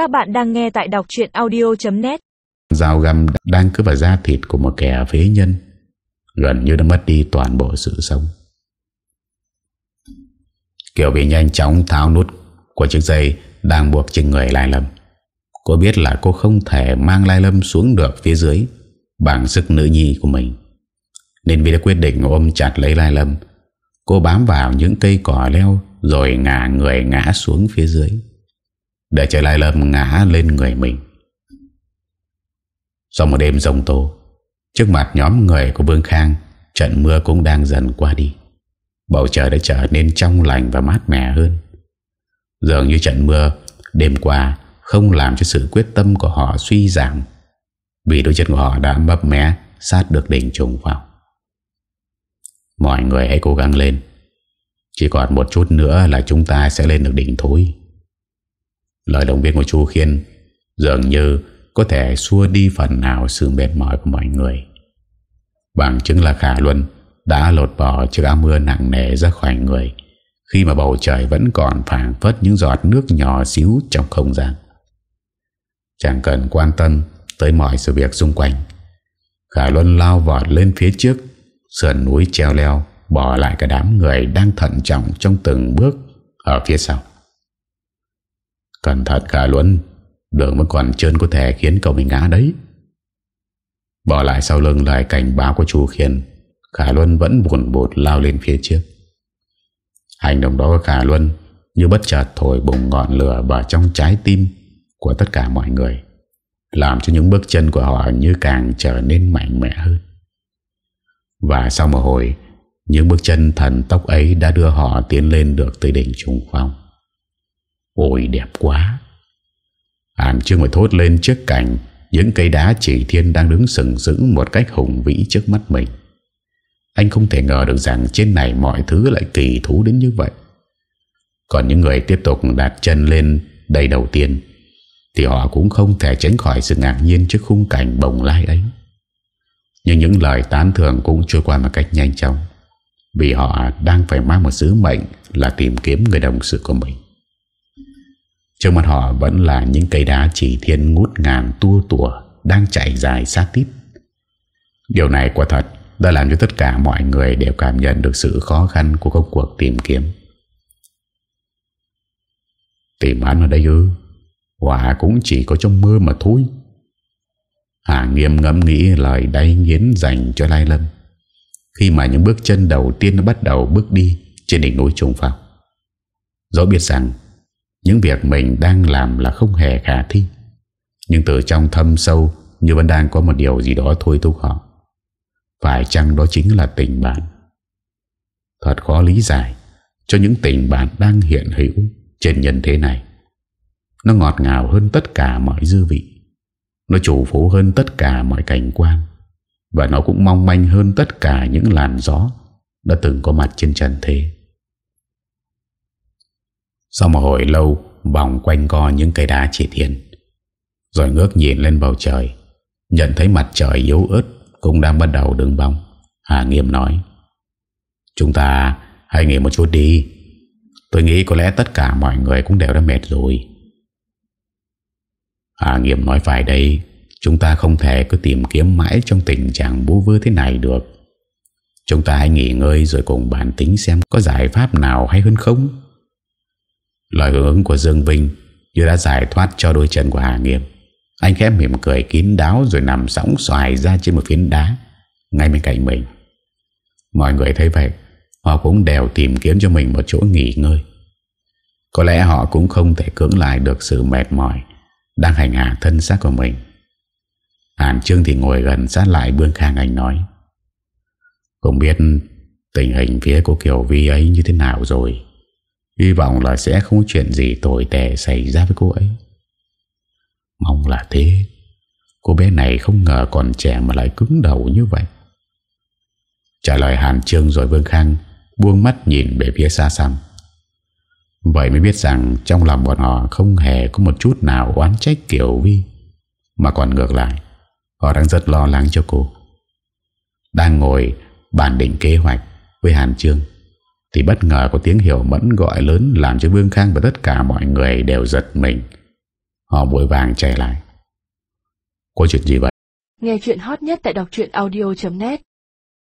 Các bạn đang nghe tại đọc chuyện audio.net Dao găm đang cứ vào da thịt của một kẻ phế nhân Gần như đã mất đi toàn bộ sự sống Kiều bị nhanh chóng tháo nút của chiếc dây đang buộc trên người Lai Lâm. Cô biết là cô không thể mang Lai Lâm xuống được phía dưới bằng sức nữ nhi của mình. Nên vì đã quyết định ôm chặt lấy Lai Lâm, cô bám vào những cây cỏ leo rồi ngả người ngã xuống phía dưới. Để trở Lai Lâm ngã lên người mình. Sau một đêm rồng tố trước mặt nhóm người của Vương Khang, trận mưa cũng đang dần qua đi. Bầu trời đã trở nên trong lành và mát mẻ hơn Dường như trận mưa Đêm qua không làm cho sự quyết tâm của họ suy giảm Vì đôi chân của họ đã mập mé Sát được đỉnh trùng vào Mọi người hãy cố gắng lên Chỉ còn một chút nữa là chúng ta sẽ lên được đỉnh thôi Lời động viên của chú Khiên Dường như có thể xua đi phần nào sự mệt mỏi của mọi người Bằng chứng là Khả Luân đã lột bỏ chiếc áo mưa nặng nề ra khỏi người khi mà bầu trời vẫn còn phản phất những giọt nước nhỏ xíu trong không gian. Chẳng cần quan tâm tới mọi sự việc xung quanh. Khải Luân lao vọt lên phía trước, sườn núi treo leo, bỏ lại cả đám người đang thận trọng trong từng bước ở phía sau. Cẩn thận cả Luân, đường vẫn còn trơn có thể khiến cậu bị ngã đấy. Bỏ lại sau lưng lại cảnh báo của chú Khiên. Khả Luân vẫn buồn bột lao lên phía trước. Hành động đó của Khả Luân Như bất chợt thổi bùng ngọn lửa Vào trong trái tim Của tất cả mọi người Làm cho những bước chân của họ Như càng trở nên mạnh mẽ hơn. Và sau một hồi Những bước chân thần tốc ấy Đã đưa họ tiến lên được tới đỉnh trùng phong. Ôi, đẹp quá Hàn Trương ngồi thốt lên trước cảnh Những cây đá chỉ thiên đang đứng sừng sững Một cách hùng vĩ trước mắt mình anh không thể ngờ được rằng trên này mọi thứ lại kỳ thú đến như vậy. Còn những người tiếp tục đặt chân lên đây đầu tiên, thì họ cũng không thể tránh khỏi sự ngạc nhiên trước khung cảnh bồng lai ấy. Nhưng những lời tán thưởng cũng trôi qua một cách nhanh chóng, vì họ đang phải mang một sứ mệnh là tìm kiếm người đồng sự của mình. Trước mặt họ vẫn là những cây đá chỉ thiên ngút ngàn tua tùa đang chạy dài sát tít. Điều này quả thật đã làm cho tất cả mọi người đều cảm nhận được sự khó khăn của công cuộc tìm kiếm. Tìm hắn ở đây ư Quả cũng chỉ có trong mơ mà thôi Hà nghiêm ngẫm nghĩ lời đáy nghiến dành cho Lai Lâm Khi mà những bước chân đầu tiên nó bắt đầu bước đi Trên đỉnh núi trùng phòng. Dẫu biết rằng những việc mình đang làm là không hề khả thi. Nhưng từ trong thâm sâu, Như vẫn đang có một điều gì đó thôi thúc họ. Phải chăng đó chính là tình bạn? Thật khó lý giải Cho những tình bạn đang hiện hữu Trên nhân thế này. Nó ngọt ngào hơn tất cả mọi dư vị. Nó chủ phú hơn tất cả mọi cảnh quan. Và nó cũng mong manh hơn tất cả những làn gió Đã từng có mặt trên trần thế. Sau một hồi lâu Vòng quanh co những cây đá chỉ thiên. Rồi ngước nhìn lên bầu trời, Nhận thấy mặt trời yếu ớt cũng đang bắt đầu đứng bóng. Hà Nghiêm nói, Chúng ta hãy nghỉ một chút đi. Tôi nghĩ có lẽ tất cả mọi người cũng đều đã mệt rồi. Hà Nghiêm nói, phải đây Chúng ta không thể cứ tìm kiếm mãi trong tình trạng bú vư thế này được. Chúng ta hãy nghỉ ngơi rồi cùng bản tính xem có giải pháp nào hay hơn không. Lời hướng của Dương Vinh như đã giải thoát cho đôi chân của Hà Nghiêm anh khẽ mỉm cười kín đáo rồi nằm sóng xoài ra trên một phiến đá ngay bên cạnh mình. Mọi người thấy vậy, họ cũng đều tìm kiếm cho mình một chỗ nghỉ ngơi. Có lẽ họ cũng không thể cưỡng lại được sự mệt mỏi đang hành hạ thân xác của mình. Hàn Trương thì ngồi gần sát lại Bương Khang Anh nói Không biết tình hình phía của Kiều Vi ấy như thế nào rồi Hy vọng là sẽ không có chuyện gì tồi tệ xảy ra với cô ấy. Mong là thế. Cô bé này không ngờ còn trẻ mà lại cứng đầu như vậy. Trả lời Hàn Trương rồi Vương Khang Buông mắt nhìn về phía xa xăm Vậy mới biết rằng Trong lòng bọn họ không hề có một chút nào oán trách Kiều Vi Mà còn ngược lại, Họ đang rất lo lắng cho cô. Đang ngồi bàn định kế hoạch với Hàn Trương thì bất ngờ có tiếng hiểu mẫn gọi lớn Làm cho Vương Khang và tất cả mọi người đều giật mình. Họ vội vàng chạy lại. Có chuyện gì vậy? Nghe chuyện hot nhất tại đọc audio.net